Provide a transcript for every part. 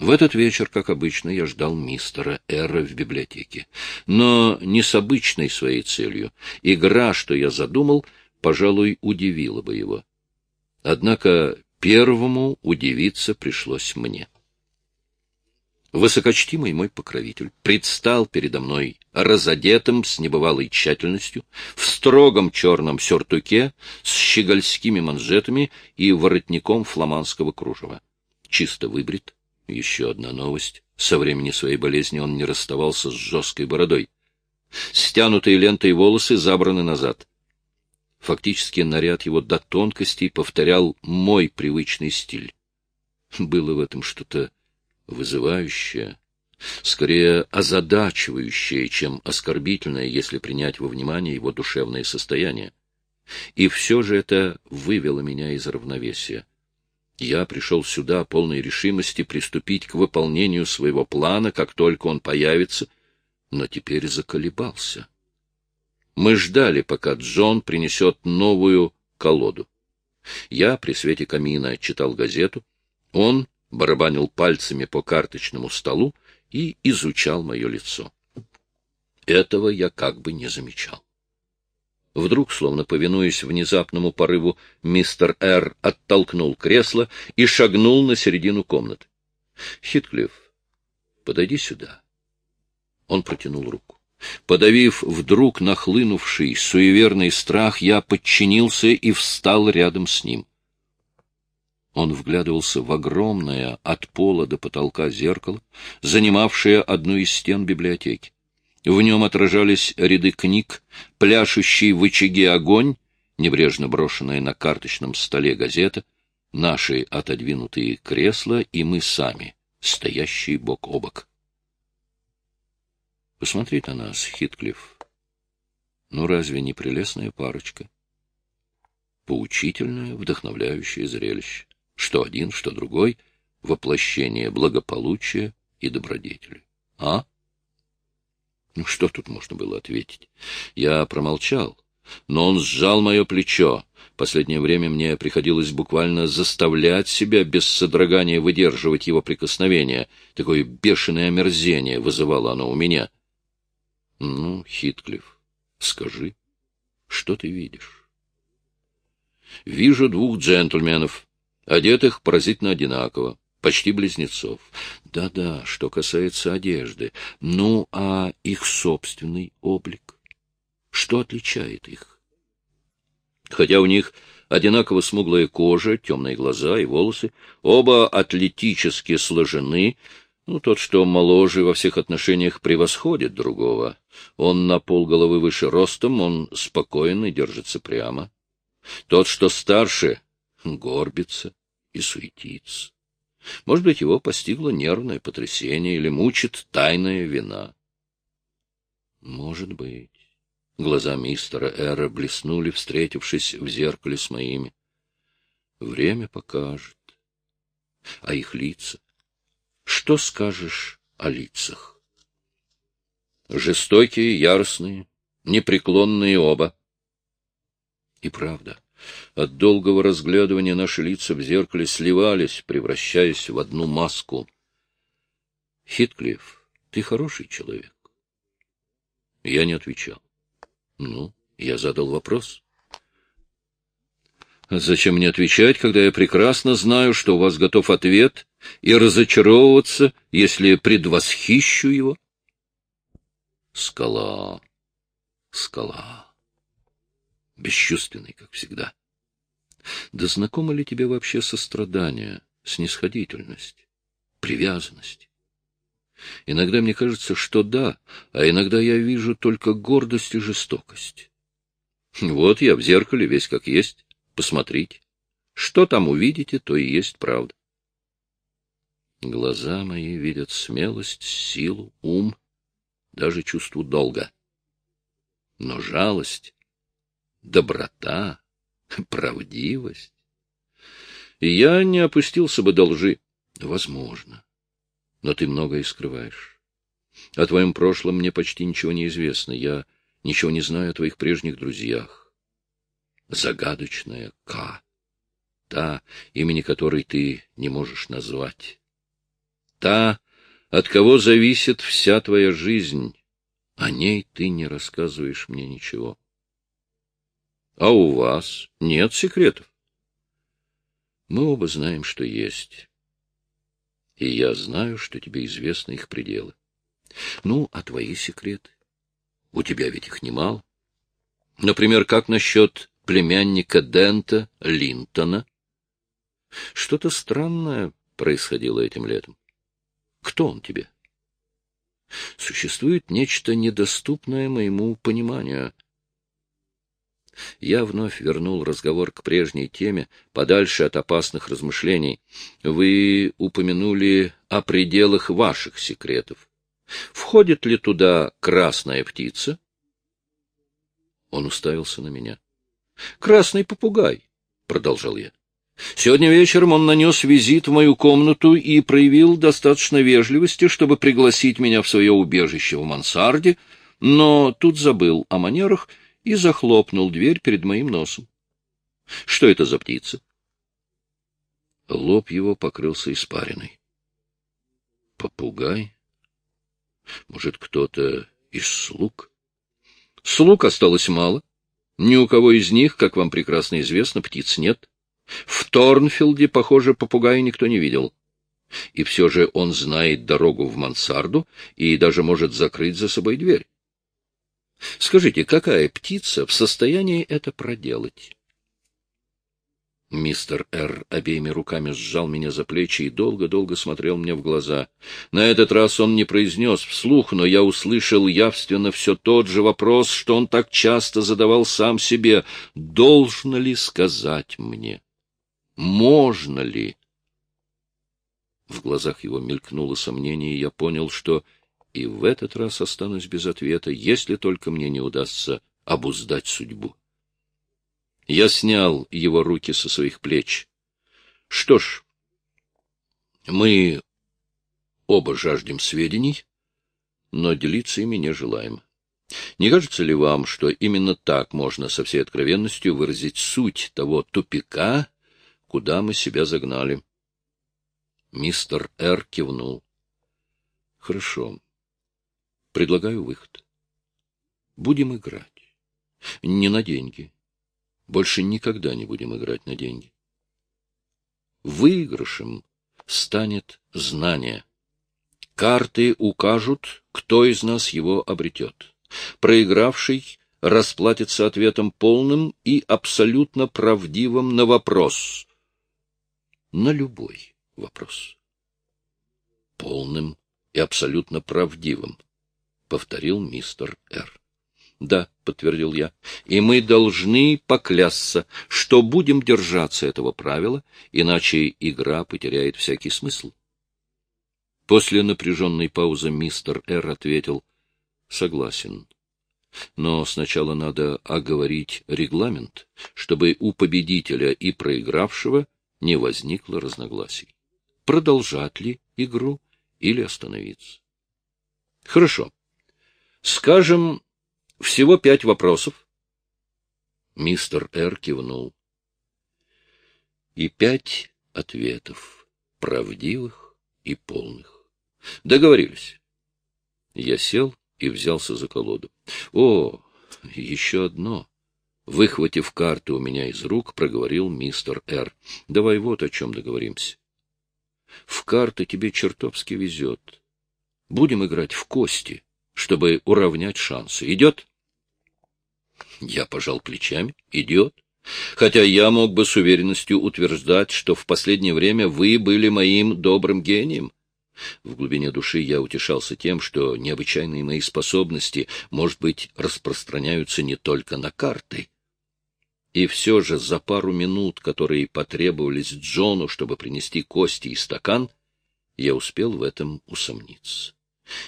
В этот вечер, как обычно, я ждал мистера Эра в библиотеке. Но не с обычной своей целью. Игра, что я задумал, пожалуй, удивила бы его. Однако первому удивиться пришлось мне. Высокочтимый мой покровитель предстал передо мной разодетым с небывалой тщательностью, в строгом черном сюртуке с щегольскими манжетами и воротником фламандского кружева. Чисто выбрит. Еще одна новость. Со времени своей болезни он не расставался с жесткой бородой. Стянутые лентой волосы забраны назад. Фактически наряд его до тонкостей повторял мой привычный стиль. Было в этом что-то вызывающее, скорее озадачивающее, чем оскорбительное, если принять во внимание его душевное состояние. И все же это вывело меня из равновесия. Я пришел сюда полной решимости приступить к выполнению своего плана, как только он появится, но теперь заколебался. Мы ждали, пока Джон принесет новую колоду. Я при свете камина читал газету, он барабанил пальцами по карточному столу и изучал мое лицо. Этого я как бы не замечал. Вдруг, словно повинуясь внезапному порыву, мистер Р. оттолкнул кресло и шагнул на середину комнаты. — Хитклифф, подойди сюда. Он протянул руку. Подавив вдруг нахлынувший суеверный страх, я подчинился и встал рядом с ним. Он вглядывался в огромное от пола до потолка зеркало, занимавшее одну из стен библиотеки. В нем отражались ряды книг, пляшущий в очаге огонь, небрежно брошенная на карточном столе газета, наши отодвинутые кресла и мы сами, стоящие бок о бок. Посмотри на нас, Хитклифф. Ну, разве не прелестная парочка? Поучительное, вдохновляющее зрелище. Что один, что другой — воплощение благополучия и добродетели. А? Что тут можно было ответить? Я промолчал, но он сжал мое плечо. Последнее время мне приходилось буквально заставлять себя без содрогания выдерживать его прикосновение. Такое бешеное омерзение вызывало оно у меня. Ну, Хитклифф, скажи, что ты видишь? Вижу двух джентльменов, одетых поразительно одинаково почти близнецов. Да-да, что касается одежды. Ну, а их собственный облик? Что отличает их? Хотя у них одинаково смуглая кожа, темные глаза и волосы, оба атлетически сложены, ну, тот, что моложе во всех отношениях, превосходит другого. Он на полголовы выше ростом, он спокойно держится прямо. Тот, что старше, горбится и суетится. Может быть, его постигло нервное потрясение или мучит тайная вина. Может быть. Глаза мистера Эра блеснули, встретившись в зеркале с моими. Время покажет. А их лица? Что скажешь о лицах? Жестокие, яростные, непреклонные оба. И правда, от долгого разглядывания наши лица в зеркале сливались, превращаясь в одну маску. — Хитклифф, ты хороший человек. Я не отвечал. Ну, я задал вопрос. — Зачем мне отвечать, когда я прекрасно знаю, что у вас готов ответ, и разочаровываться, если предвосхищу его? Скала, скала бесчувственный, как всегда. Да знакомо ли тебе вообще сострадание, снисходительность, привязанность? Иногда мне кажется, что да, а иногда я вижу только гордость и жестокость. Вот я в зеркале весь как есть. Посмотрите. Что там увидите, то и есть правда. Глаза мои видят смелость, силу, ум, даже чувство долга. Но жалость доброта, правдивость. Я не опустился бы до лжи. Возможно. Но ты многое скрываешь. О твоем прошлом мне почти ничего не известно. Я ничего не знаю о твоих прежних друзьях. Загадочная К. Та, имени которой ты не можешь назвать. та, от кого зависит вся твоя жизнь. О ней ты не рассказываешь мне ничего. А у вас нет секретов? Мы оба знаем, что есть. И я знаю, что тебе известны их пределы. Ну, а твои секреты? У тебя ведь их немало. Например, как насчет племянника Дента Линтона? Что-то странное происходило этим летом. Кто он тебе? Существует нечто недоступное моему пониманию. Я вновь вернул разговор к прежней теме, подальше от опасных размышлений. Вы упомянули о пределах ваших секретов. Входит ли туда красная птица? Он уставился на меня. — Красный попугай, — продолжал я. Сегодня вечером он нанес визит в мою комнату и проявил достаточно вежливости, чтобы пригласить меня в свое убежище в мансарде, но тут забыл о манерах и захлопнул дверь перед моим носом. Что это за птица? Лоб его покрылся испариной. Попугай? Может, кто-то из слуг? Слуг осталось мало. Ни у кого из них, как вам прекрасно известно, птиц нет. В Торнфилде, похоже, попугая никто не видел. И все же он знает дорогу в мансарду и даже может закрыть за собой дверь. Скажите, какая птица в состоянии это проделать? Мистер Р. обеими руками сжал меня за плечи и долго-долго смотрел мне в глаза. На этот раз он не произнес вслух, но я услышал явственно все тот же вопрос, что он так часто задавал сам себе. «Должно ли сказать мне? Можно ли?» В глазах его мелькнуло сомнение, и я понял, что и в этот раз останусь без ответа, если только мне не удастся обуздать судьбу. Я снял его руки со своих плеч. Что ж, мы оба жаждем сведений, но делиться ими не желаем. Не кажется ли вам, что именно так можно со всей откровенностью выразить суть того тупика, куда мы себя загнали? Мистер Р. кивнул. Хорошо. Предлагаю выход. Будем играть. Не на деньги. Больше никогда не будем играть на деньги. Выигрышем станет знание. Карты укажут, кто из нас его обретет. Проигравший расплатится ответом полным и абсолютно правдивым на вопрос. На любой вопрос. Полным и абсолютно правдивым, повторил мистер Р. — Да, — подтвердил я, — и мы должны поклясться, что будем держаться этого правила, иначе игра потеряет всякий смысл. После напряженной паузы мистер Р. ответил, — Согласен. Но сначала надо оговорить регламент, чтобы у победителя и проигравшего не возникло разногласий. Продолжать ли игру или остановиться? Хорошо. Скажем, всего пять вопросов. Мистер Р. кивнул. И пять ответов, правдивых и полных. Договорились. Я сел и взялся за колоду. О, еще одно. Выхватив карту у меня из рук, проговорил мистер Р. Давай вот о чем договоримся. В карты тебе чертовски везет. Будем играть в кости, чтобы уравнять шансы. Идет? Я пожал плечами. Идет. Хотя я мог бы с уверенностью утверждать, что в последнее время вы были моим добрым гением. В глубине души я утешался тем, что необычайные мои способности, может быть, распространяются не только на карты. И все же за пару минут, которые потребовались Джону, чтобы принести кости и стакан, я успел в этом усомниться.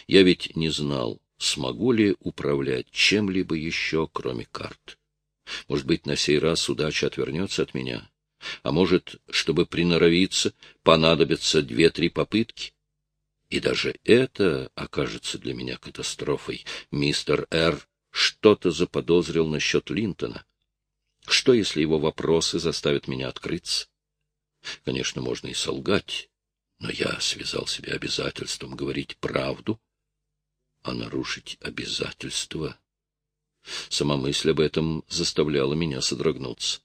Я ведь не знал, смогу ли управлять чем-либо еще, кроме карт. Может быть, на сей раз удача отвернется от меня. А может, чтобы приноровиться, понадобятся две-три попытки. И даже это окажется для меня катастрофой. Мистер Р. что-то заподозрил насчет Линтона. Что, если его вопросы заставят меня открыться? Конечно, можно и солгать, Но я связал себя обязательством говорить правду, а нарушить обязательство... Сама мысль об этом заставляла меня содрогнуться.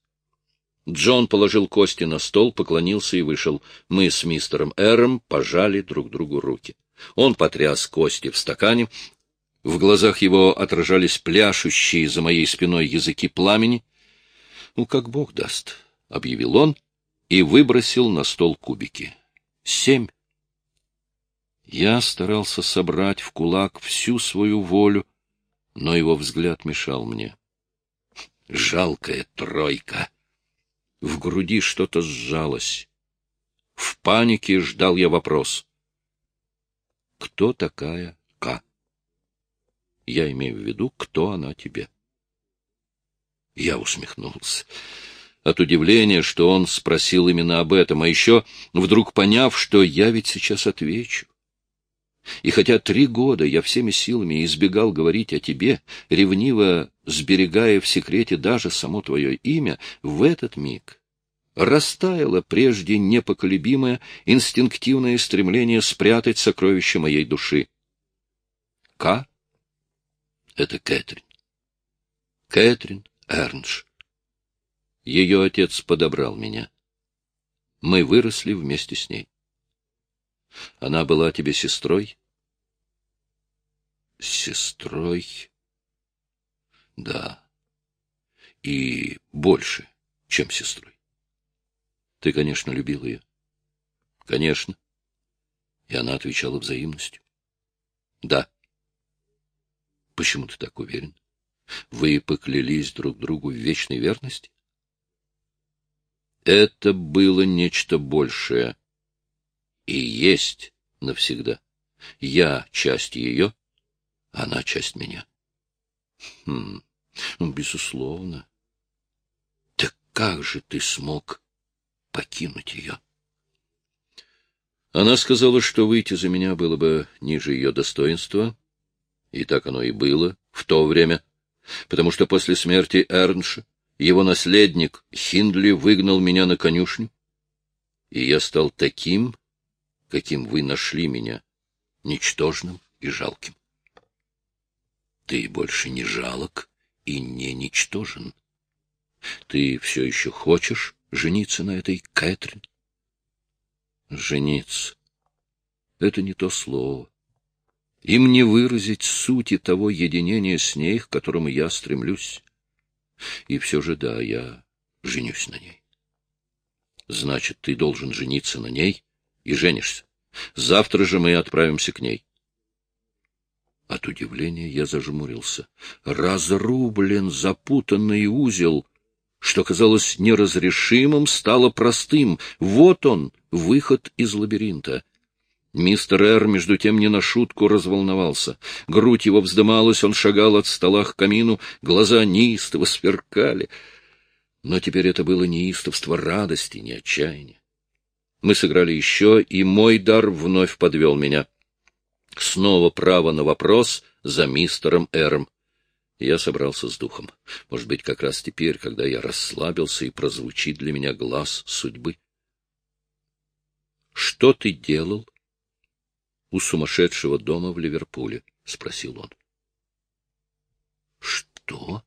Джон положил кости на стол, поклонился и вышел. Мы с мистером Эром пожали друг другу руки. Он потряс кости в стакане. В глазах его отражались пляшущие за моей спиной языки пламени. — Ну, как бог даст, — объявил он и выбросил на стол кубики. — Семь. Я старался собрать в кулак всю свою волю, но его взгляд мешал мне. Жалкая тройка! В груди что-то сжалось. В панике ждал я вопрос. Кто такая К? Я имею в виду, кто она тебе. Я усмехнулся. От удивления, что он спросил именно об этом, а еще вдруг поняв, что я ведь сейчас отвечу. И хотя три года я всеми силами избегал говорить о тебе, ревниво сберегая в секрете даже само твое имя, в этот миг растаяло прежде непоколебимое инстинктивное стремление спрятать сокровища моей души. К — это Кэтрин. Кэтрин Эрнш. Ее отец подобрал меня. Мы выросли вместе с ней. Она была тебе сестрой? Сестрой? Да. И больше, чем сестрой. Ты, конечно, любил ее. Конечно. И она отвечала взаимностью. Да. Почему ты так уверен? Вы поклялись друг другу в вечной верности? Это было нечто большее и есть навсегда. Я часть ее, она часть меня. Хм, ну, безусловно. Так как же ты смог покинуть ее? Она сказала, что выйти за меня было бы ниже ее достоинства, и так оно и было в то время, потому что после смерти Эрнша его наследник Хиндли выгнал меня на конюшню, и я стал таким, каким вы нашли меня, ничтожным и жалким. Ты больше не жалок и не ничтожен. Ты все еще хочешь жениться на этой Кэтрин? Жениться — это не то слово. Им не выразить сути того единения с ней, к которому я стремлюсь. И все же, да, я женюсь на ней. Значит, ты должен жениться на ней и женишься. Завтра же мы отправимся к ней. От удивления я зажмурился. Разрублен запутанный узел, что казалось неразрешимым, стало простым. Вот он, выход из лабиринта. Мистер Эр, между тем, не на шутку разволновался. Грудь его вздымалась, он шагал от стола к камину, глаза неистово сверкали. Но теперь это было неистовство радости, не отчаяния. Мы сыграли еще, и мой дар вновь подвел меня. Снова право на вопрос за мистером Эром. Я собрался с духом. Может быть, как раз теперь, когда я расслабился, и прозвучит для меня глаз судьбы. — Что ты делал у сумасшедшего дома в Ливерпуле? — спросил он. — Что?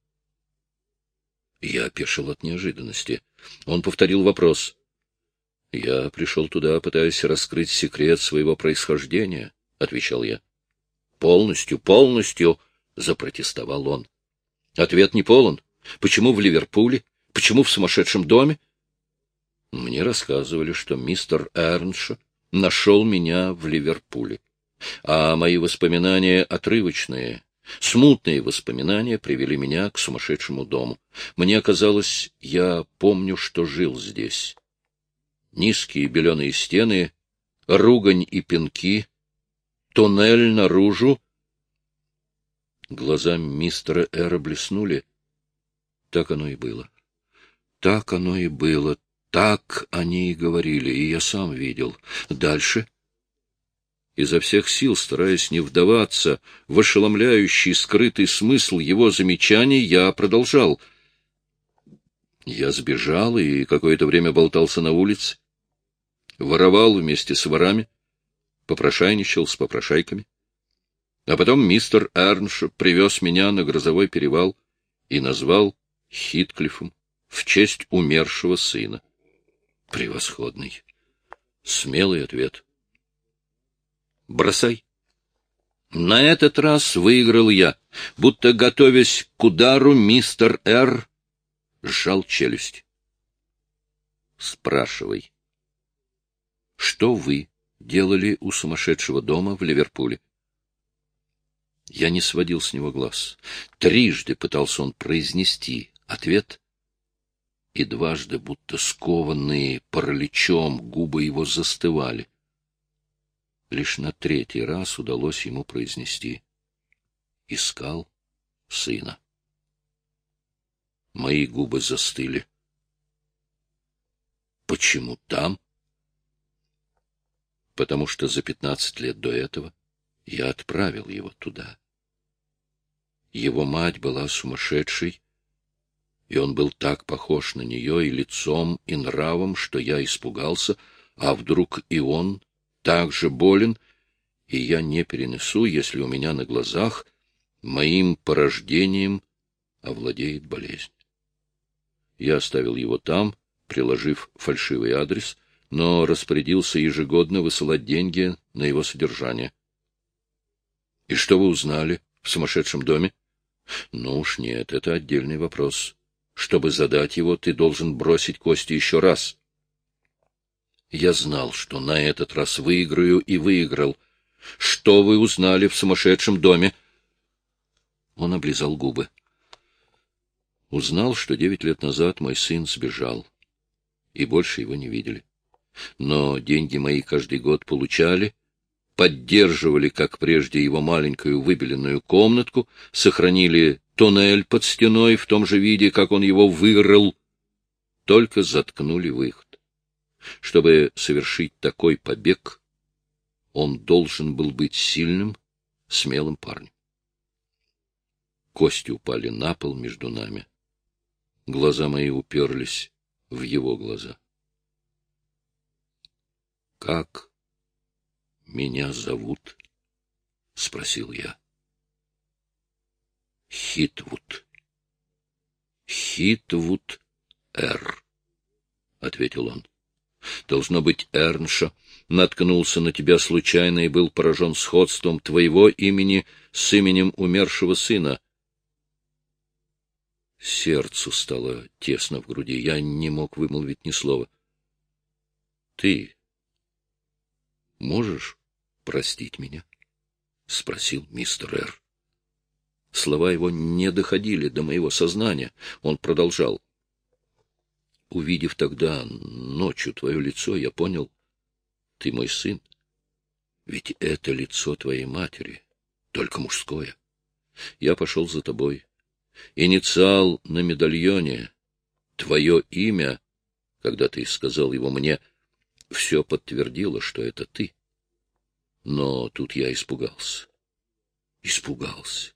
Я опешил от неожиданности. Он повторил вопрос. — Я пришел туда, пытаясь раскрыть секрет своего происхождения, — отвечал я. — Полностью, полностью, — запротестовал он. — Ответ не полон. Почему в Ливерпуле? Почему в сумасшедшем доме? Мне рассказывали, что мистер Эрнш нашел меня в Ливерпуле. А мои воспоминания отрывочные, смутные воспоминания привели меня к сумасшедшему дому. Мне казалось, я помню, что жил здесь низкие беленые стены, ругань и пинки, туннель наружу. Глаза мистера Эра блеснули. Так оно и было. Так оно и было. Так они и говорили, и я сам видел. Дальше изо всех сил, стараясь не вдаваться в ошеломляющий скрытый смысл его замечаний, я продолжал. Я сбежал и какое-то время болтался на улице. Воровал вместе с ворами, попрошайничал с попрошайками. А потом мистер Эрнш привез меня на грозовой перевал и назвал Хитклифом в честь умершего сына. Превосходный. Смелый ответ. Бросай. На этот раз выиграл я, будто, готовясь к удару, мистер Р. сжал челюсть. Спрашивай. Что вы делали у сумасшедшего дома в Ливерпуле? Я не сводил с него глаз. Трижды пытался он произнести ответ, и дважды, будто скованные параличом, губы его застывали. Лишь на третий раз удалось ему произнести «Искал сына». Мои губы застыли. Почему там? Потому что за пятнадцать лет до этого я отправил его туда. Его мать была сумасшедшей, и он был так похож на нее и лицом, и нравом, что я испугался, а вдруг и он так же болен, и я не перенесу, если у меня на глазах моим порождением овладеет болезнь. Я оставил его там, приложив фальшивый адрес, но распорядился ежегодно высылать деньги на его содержание. — И что вы узнали в сумасшедшем доме? Ну уж нет, это отдельный вопрос. Чтобы задать его, ты должен бросить кости еще раз. Я знал, что на этот раз выиграю и выиграл. Что вы узнали в сумасшедшем доме? Он облизал губы. Узнал, что девять лет назад мой сын сбежал, и больше его не видели. Но деньги мои каждый год получали, поддерживали, как прежде, его маленькую выбеленную комнатку, сохранили туннель под стеной в том же виде, как он его вырыл, только заткнули выход. Чтобы совершить такой побег, он должен был быть сильным, смелым парнем. Кости упали на пол между нами. Глаза мои уперлись в его глаза. — Как меня зовут? — спросил я. — Хитвуд. — Хитвуд Р. — ответил он. — Должно быть, Эрнша наткнулся на тебя случайно и был поражен сходством твоего имени с именем умершего сына. Сердцу стало тесно в груди. Я не мог вымолвить ни слова. — Ты можешь простить меня? — спросил мистер Р. Слова его не доходили до моего сознания. Он продолжал. Увидев тогда ночью твое лицо, я понял, ты мой сын. Ведь это лицо твоей матери, только мужское. Я пошел за тобой. Инициал на медальоне, твое имя, когда ты сказал его мне, все подтвердило, что это ты. Но тут я испугался. Испугался.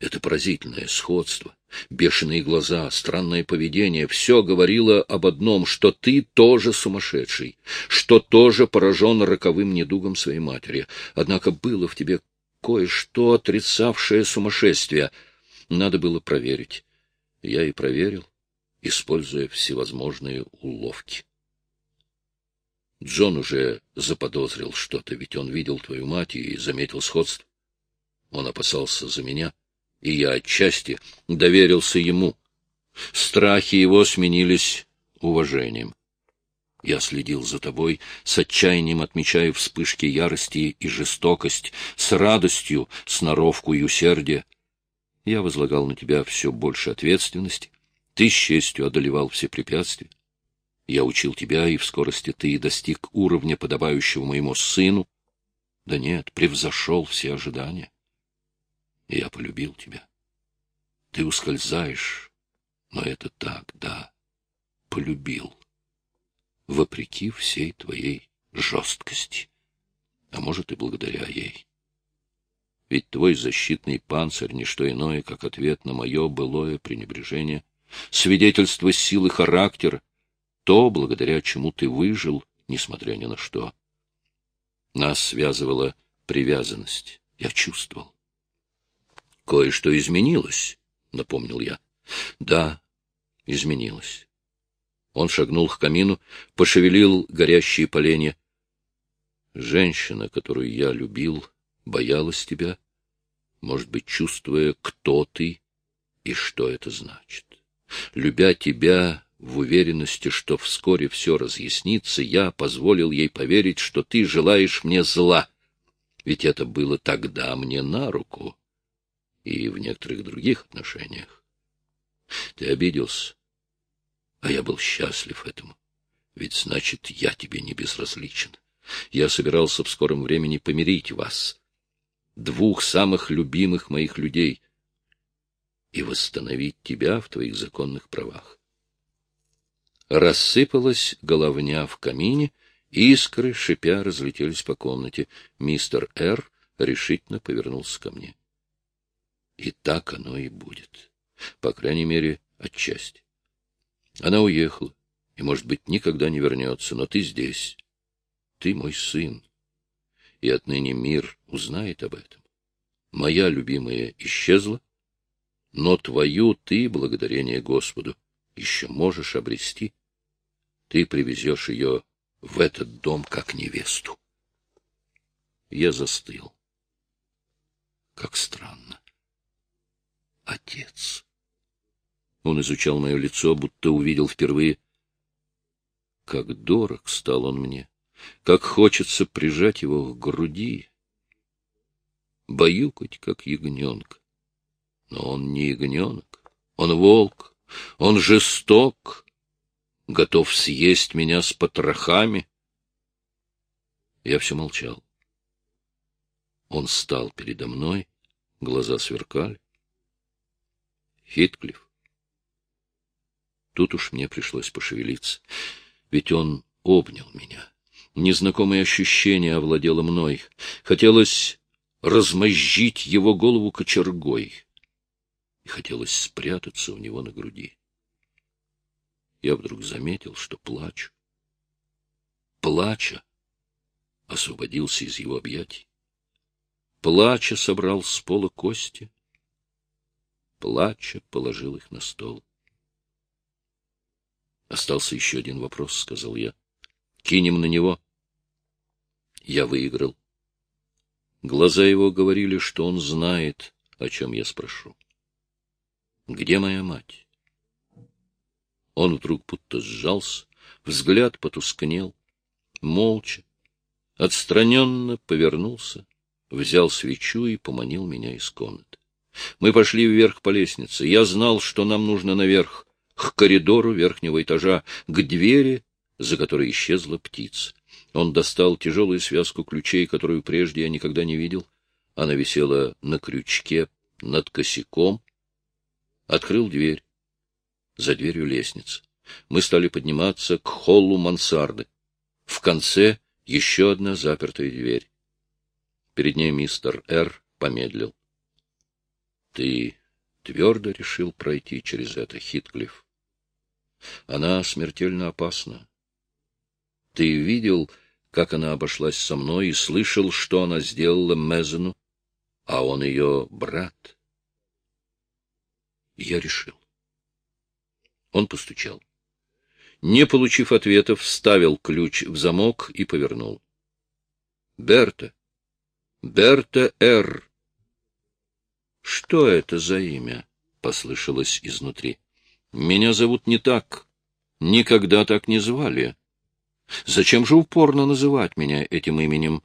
Это поразительное сходство, бешеные глаза, странное поведение — все говорило об одном, что ты тоже сумасшедший, что тоже поражен роковым недугом своей матери. Однако было в тебе кое-что, отрицавшее сумасшествие. Надо было проверить. Я и проверил, используя всевозможные уловки. Джон уже заподозрил что-то, ведь он видел твою мать и заметил сходство. Он опасался за меня, и я отчасти доверился ему. Страхи его сменились уважением. Я следил за тобой, с отчаянием отмечая вспышки ярости и жестокость, с радостью, сноровку и усердие. Я возлагал на тебя все больше ответственности, ты с честью одолевал все препятствия. Я учил тебя, и в скорости ты достиг уровня, подобающего моему сыну. Да нет, превзошел все ожидания. И я полюбил тебя. Ты ускользаешь, но это так, да, полюбил. Вопреки всей твоей жесткости, а может и благодаря ей. Ведь твой защитный панцирь — не что иное, как ответ на мое былое пренебрежение, свидетельство силы характера, то, благодаря чему ты выжил несмотря ни на что. Нас связывала привязанность. Я чувствовал. Кое-что изменилось, — напомнил я. Да, изменилось. Он шагнул к камину, пошевелил горящие поленья. Женщина, которую я любил, боялась тебя, может быть, чувствуя, кто ты и что это значит. Любя тебя в уверенности, что вскоре все разъяснится, я позволил ей поверить, что ты желаешь мне зла. Ведь это было тогда мне на руку и в некоторых других отношениях. Ты обиделся, а я был счастлив этому. Ведь, значит, я тебе не безразличен. Я собирался в скором времени помирить вас, двух самых любимых моих людей, и восстановить тебя в твоих законных правах. Рассыпалась головня в камине, искры, шипя, разлетелись по комнате. Мистер Р. решительно повернулся ко мне. И так оно и будет. По крайней мере, отчасти. Она уехала, и, может быть, никогда не вернется, но ты здесь. Ты мой сын. И отныне мир узнает об этом. Моя любимая исчезла, но твою ты, благодарение Господу, еще можешь обрести. Ты привезешь ее в этот дом как невесту. Я застыл. Как странно. Отец. Он изучал мое лицо, будто увидел впервые. Как дорог стал он мне, как хочется прижать его к груди, баюкать, как ягненка. Но он не ягненок, он волк, он жесток, готов съесть меня с потрохами. Я все молчал. Он стал передо мной, глаза сверкали. Хитклифф. Тут уж мне пришлось пошевелиться, ведь он обнял меня. Незнакомое ощущение овладело мной. Хотелось размозжить его голову кочергой и хотелось спрятаться у него на груди. Я вдруг заметил, что плачу. Плача, освободился из его объятий. Плача собрал с пола кости. Плача положил их на стол. Остался еще один вопрос, — сказал я. Кинем на него. Я выиграл. Глаза его говорили, что он знает, о чем я спрошу. Где моя мать? Он вдруг будто сжался, взгляд потускнел, молча, отстраненно повернулся, взял свечу и поманил меня из комнаты. Мы пошли вверх по лестнице. Я знал, что нам нужно наверх, к коридору верхнего этажа, к двери, за которой исчезла птица. Он достал тяжелую связку ключей, которую прежде я никогда не видел. Она висела на крючке над косяком, открыл дверь. За дверью лестница. Мы стали подниматься к холлу мансарды. В конце еще одна запертая дверь. Перед ней мистер Р. помедлил. — Ты твердо решил пройти через это, Хитклифф? Она смертельно опасна. Ты видел, как она обошлась со мной, и слышал, что она сделала Мезену, а он ее брат. Я решил. Он постучал. Не получив ответа, вставил ключ в замок и повернул. — Берта! Берта Р. — Что это за имя? — послышалось изнутри. — Меня зовут не так. Никогда так не звали. Зачем же упорно называть меня этим именем?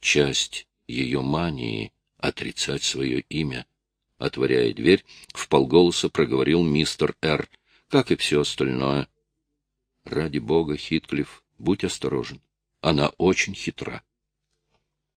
Часть ее мании — отрицать свое имя — Отворяя дверь, в полголоса проговорил мистер Р., как и все остальное. — Ради бога, Хитклифф, будь осторожен. Она очень хитра.